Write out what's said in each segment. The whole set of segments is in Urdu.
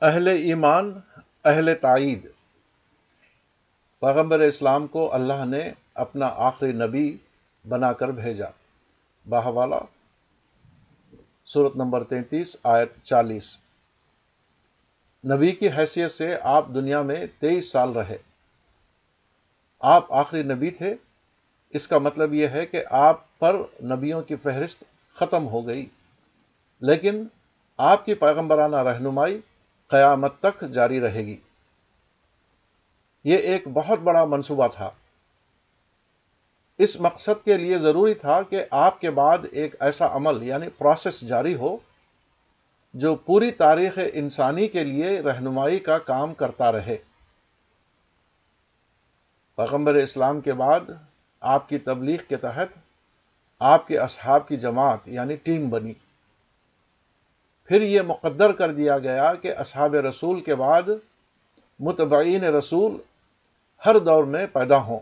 اہل ایمان، اہل تائید۔ پیغمبر اسلام کو اللہ نے اپنا آخری نبی بنا کر بھیجا۔ باہوالا صورت نمبر تینتیس، آیت چالیس۔ نبی کی حیثیت سے آپ دنیا میں تیئیس سال رہے۔ آپ آخری نبی تھے۔ اس کا مطلب یہ ہے کہ آپ پر نبیوں کی فہرست ختم ہو گئی۔ لیکن آپ کی پیغمبرانہ رہنمائی قیامت تک جاری رہے گی۔ یہ ایک بہت بڑا منصوبہ تھا۔ اس مقصد کے لیے ضروری تھا کہ آپ کے بعد ایک ایسا عمل یعنی پروسیس جاری ہو، جو پوری تاریخ انسانی کے لیے رہنمائی کا کام کرتا رہے۔ پیغمبر اسلام کے بعد آپ کی تبلیغ کے تحت آپ کے اصحاب کی جماعت یعنی ٹیم بنی۔ پھر یہ مقدر کر دیا گیا کہ اصحاب رسول کے بعد متبعین رسول ہر دور میں پیدا ہوں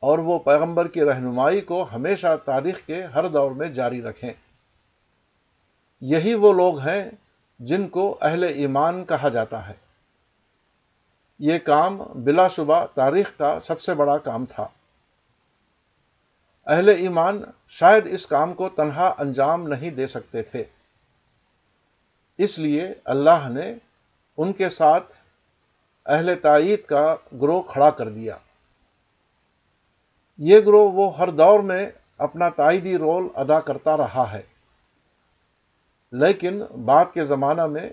اور وہ پیغمبر کی رہنمائی کو ہمیشہ تاریخ کے ہر دور میں جاری رکھیں۔ یہی وہ لوگ ہیں جن کو اہل ایمان کہا جاتا ہے۔ یہ کام بلا شبہ تاریخ کا سب سے بڑا کام تھا۔ اہل ایمان شاید اس کام کو تنہا انجام نہیں دے سکتے تھے۔ اس لیے اللہ نے ان کے ساتھ اہل تائید کا گروہ کھڑا کر دیا۔ یہ گروہ وہ ہر دور میں اپنا تائیدی رول ادا کرتا رہا ہے۔ لیکن بعد کے زمانہ میں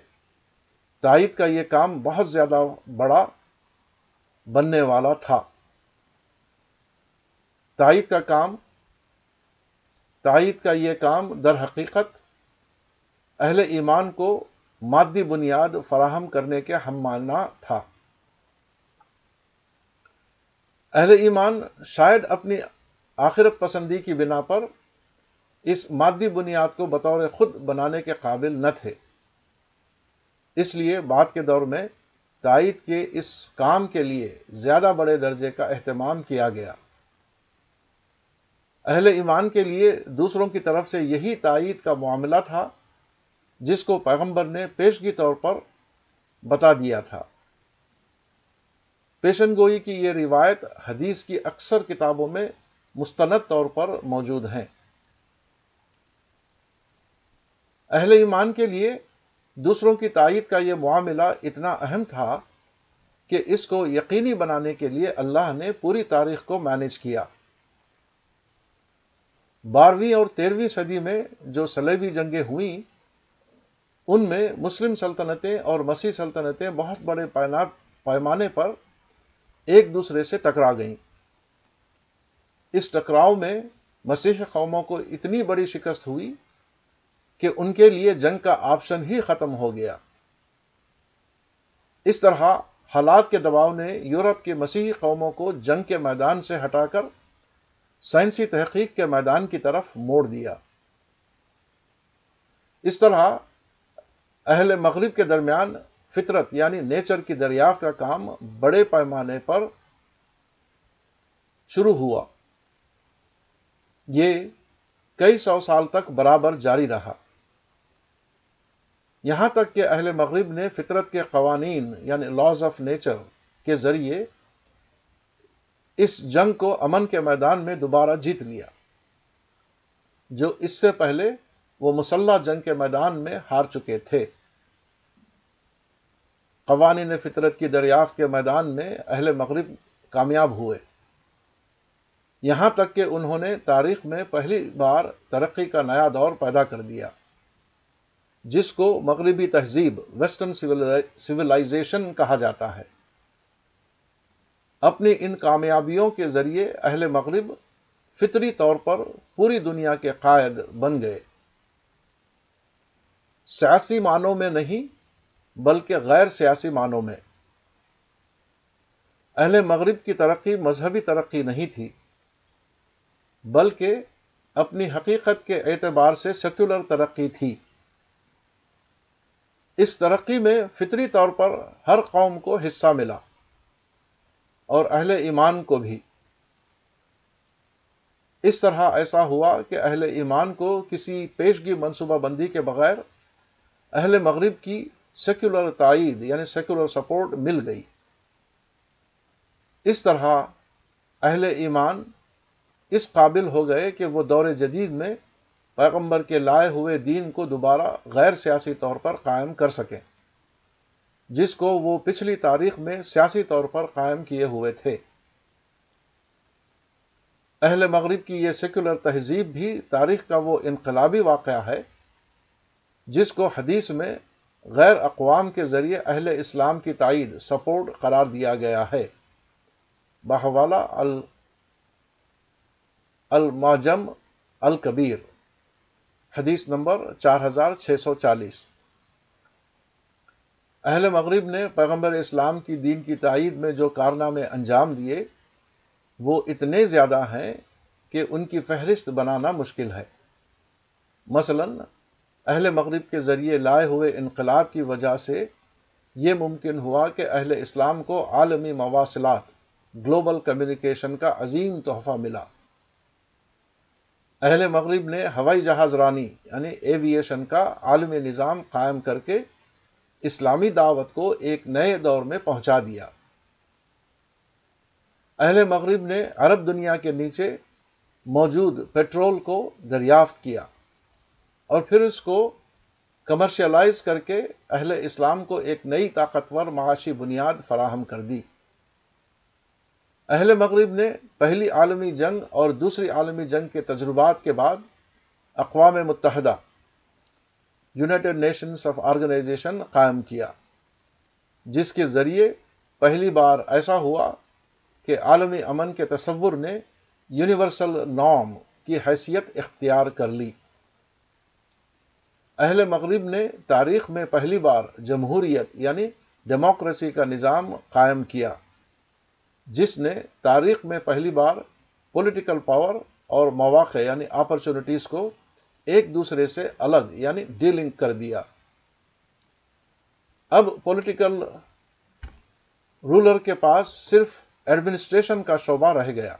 تائید کا یہ کام بہت زیادہ بڑا بننے والا تھا۔ تائید کا کام، تائید کا یہ کام در حقیقت اہل ایمان کو مادی بنیاد فراہم کرنے کے ہم ماننا تھا۔ اہل ایمان شاید اپنی آخرت پسندی کی بنا پر اس مادی بنیاد کو بطور خود بنانے کے قابل نہ تھے۔ اس لیے بعد کے دور میں تائید کے اس کام کے لیے زیادہ بڑے درجے کا اہتمام کیا گیا۔ اہل ایمان کے لیے دوسروں کی طرف سے یہی تائید کا معاملہ تھا جس کو پیغمبر نے پیشگی طور پر بتا دیا تھا۔ پیشن گوئی کی یہ روایت حدیث کی اکثر کتابوں میں مستند طور پر موجود ہیں۔ اہل ایمان کے لیے دوسروں کی تائید کا یہ معاملہ اتنا اہم تھا کہ اس کو یقینی بنانے کے لیے اللہ نے پوری تاریخ کو مینج کیا۔ بارہویں اور تیرہویں صدی میں جو سلیبی جنگیں ہوئیں ان میں مسلم سلطنتیں اور مسیح سلطنتیں بہت بڑے پیمانے پر ایک دوسرے سے ٹکرا گئیں۔ اس ٹکراؤ میں مسیح قوموں کو اتنی بڑی شکست ہوئی کہ ان کے لیے جنگ کا آپشن ہی ختم ہو گیا۔ اس طرح حالات کے دباؤ نے یورپ کے مسیحی قوموں کو جنگ کے میدان سے ہٹا کر سائنسی تحقیق کے میدان کی طرف موڑ دیا۔ اس طرح اہل مغرب کے درمیان فطرت یعنی نیچر کی دریافت کا کام بڑے پیمانے پر شروع ہوا۔ یہ کئی سو سال تک برابر جاری رہا۔ یہاں تک کہ اہل مغرب نے فطرت کے قوانین یعنی لاز آف نیچر کے ذریعے اس جنگ کو امن کے میدان میں دوبارہ جیت لیا، جو اس سے پہلے وہ مسلح جنگ کے میدان میں ہار چکے تھے۔ قوانین فطرت کی دریافت کے میدان میں اہل مغرب کامیاب ہوئے۔ یہاں تک کہ انہوں نے تاریخ میں پہلی بار ترقی کا نیا دور پیدا کر دیا، جس کو مغربی تہذیب ویسٹرن سولاشن کہا جاتا ہے۔ اپنی ان کامیابیوں کے ذریعے اہل مغرب فطری طور پر پوری دنیا کے قائد بن گئے۔ سیاسی معنوں میں نہیں، بلکہ غیر سیاسی معنوں میں۔ اہل مغرب کی ترقی مذہبی ترقی نہیں تھی، بلکہ اپنی حقیقت کے اعتبار سے سیکولر ترقی تھی۔ اس ترقی میں فطری طور پر ہر قوم کو حصہ ملا، اور اہل ایمان کو بھی۔ اس طرح ایسا ہوا کہ اہل ایمان کو کسی پیشگی منصوبہ بندی کے بغیر اہل مغرب کی سیکولر تائید یعنی سیکولر سپورٹ مل گئی۔ اس طرح اہل ایمان اس قابل ہو گئے کہ وہ دور جدید میں پیغمبر کے لائے ہوئے دین کو دوبارہ غیر سیاسی طور پر قائم کر سکیں، جس کو وہ پچھلی تاریخ میں سیاسی طور پر قائم کیے ہوئے تھے۔ اہل مغرب کی یہ سیکولر تہذیب بھی تاریخ کا وہ انقلابی واقعہ ہے۔ جس کو حدیث میں غیر اقوام کے ذریعے اہل اسلام کی تائید، سپورٹ قرار دیا گیا ہے۔ بہوالا الماجم الکبیر، حدیث نمبر چار ہزار چھ سو چالیس۔ اہل مغرب نے پیغمبر اسلام کی دین کی تائید میں جو کارنامے انجام دیے، وہ اتنے زیادہ ہیں کہ ان کی فہرست بنانا مشکل ہے۔ مثلا اہل مغرب کے ذریعے لائے ہوئے انقلاب کی وجہ سے یہ ممکن ہوا کہ اہل اسلام کو عالمی مواصلات، گلوبل کمیونیکیشن کا عظیم تحفہ ملا۔ اہل مغرب نے ہوائی جہاز رانی یعنی ایویشن کا عالمی نظام قائم کر کے اسلامی دعوت کو ایک نئے دور میں پہنچا دیا۔ اہل مغرب نے عرب دنیا کے نیچے موجود پیٹرول کو دریافت کیا۔ اور پھر اس کو کمرشلائز کر کے اہل اسلام کو ایک نئی طاقتور معاشی بنیاد فراہم کر دی۔ اہل مغرب نے پہلی عالمی جنگ اور دوسری عالمی جنگ کے تجربات کے بعد اقوام متحدہ یونائٹڈ نیشنز آف آرگنائزیشن قائم کیا، جس کے ذریعے پہلی بار ایسا ہوا کہ عالمی امن کے تصور نے یونیورسل نام کی حیثیت اختیار کر لی۔ اہل مغرب نے تاریخ میں پہلی بار جمہوریت یعنی ڈیموکریسی کا نظام قائم کیا، جس نے تاریخ میں پہلی بار پولیٹیکل پاور اور مواقع یعنی اپرچونٹیز کو ایک دوسرے سے الگ یعنی ڈیلنگ کر دیا۔ اب پولیٹیکل رولر کے پاس صرف ایڈمنسٹریشن کا شعبہ رہ گیا۔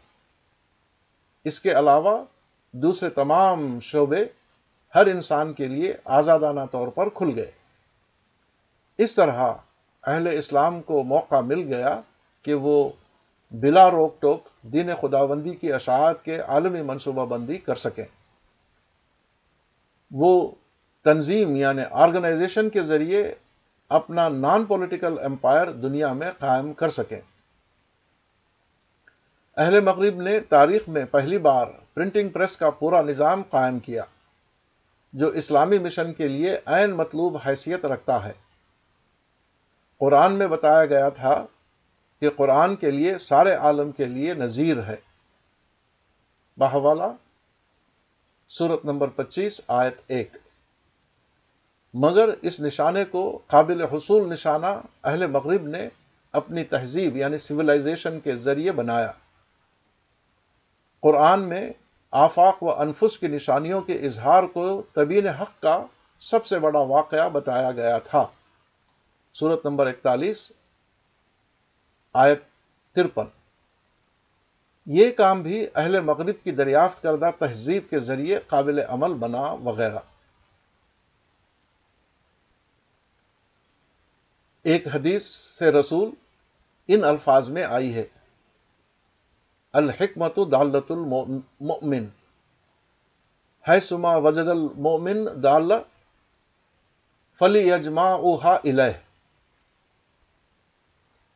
اس کے علاوہ دوسرے تمام شعبے ہر انسان کے لیے آزادانہ طور پر کھل گئے۔ اس طرح اہل اسلام کو موقع مل گیا کہ وہ بلا روک ٹوک دین خداوندی کی اشاعت کے عالمی منصوبہ بندی کر سکیں۔ وہ تنظیم یعنی آرگنائزیشن کے ذریعے اپنا نان پولیٹیکل امپائر دنیا میں قائم کر سکیں۔ اہل مغرب نے تاریخ میں پہلی بار پرنٹنگ پریس کا پورا نظام قائم کیا۔ جو اسلامی مشن کے لیے عین مطلوب حیثیت رکھتا ہے۔ قرآن میں بتایا گیا تھا کہ قرآن کے لیے سارے عالم کے لیے نظیر ہے۔ باہوالا صورت نمبر پچیس، آیت ایک۔ مگر اس نشانے کو قابل حصول نشانہ اہل مغرب نے اپنی تہذیب یعنی سویلائزیشن کے ذریعے بنایا۔ قرآن میں آفاق و انفس کی نشانیوں کے اظہار کو طبین حق کا سب سے بڑا واقعہ بتایا گیا تھا۔ صورت نمبر اکتالیس، آیت ترپن۔ یہ کام بھی اہل مغرب کی دریافت کردہ تہذیب کے ذریعے قابل عمل بنا وغیرہ۔ ایک حدیث سے رسول ان الفاظ میں آئی ہے۔ الحکمت دالت المؤمن ہے سما وجد المؤمن دال فلی یجما اوہا الہ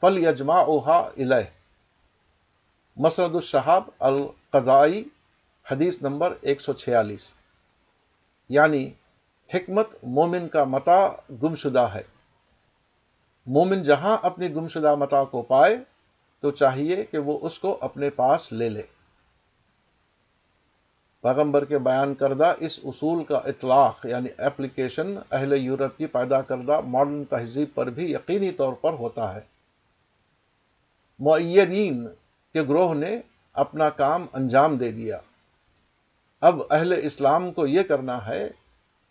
فل یجما اوہا الہ مسرد الشہاب القضائی، حدیث نمبر ایک سو چھیالیس۔ یعنی حکمت مومن کا متا گمشدہ ہے۔ مومن جہاں اپنی گمشدہ متا کو پائے تو چاہیے کہ وہ اس کو اپنے پاس لے لے۔ پیغمبر کے بیان کردہ اس اصول کا اطلاق یعنی اپلیکیشن اہل یورپ کی پیدا کردہ ماڈرن تہذیب پر بھی یقینی طور پر ہوتا ہے۔ معینین کہ گروہ نے اپنا کام انجام دے دیا۔ اب اہل اسلام کو یہ کرنا ہے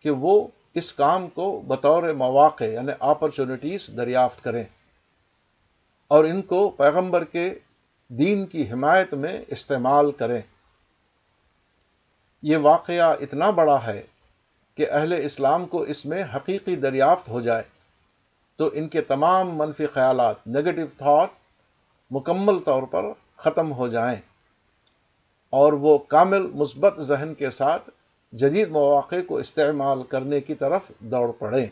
کہ وہ اس کام کو بطور مواقع یعنی اپرچونٹیز دریافت کریں۔ اور ان کو پیغمبر کے دین کی حمایت میں استعمال کریں۔ یہ واقعہ اتنا بڑا ہے کہ اہل اسلام کو اس میں حقیقی دریافت ہو جائے۔ تو ان کے تمام منفی خیالات نگیٹو تھاٹ مکمل طور پر ختم ہو جائیں۔ اور وہ کامل مثبت ذہن کے ساتھ جدید مواقع کو استعمال کرنے کی طرف دوڑ پڑیں۔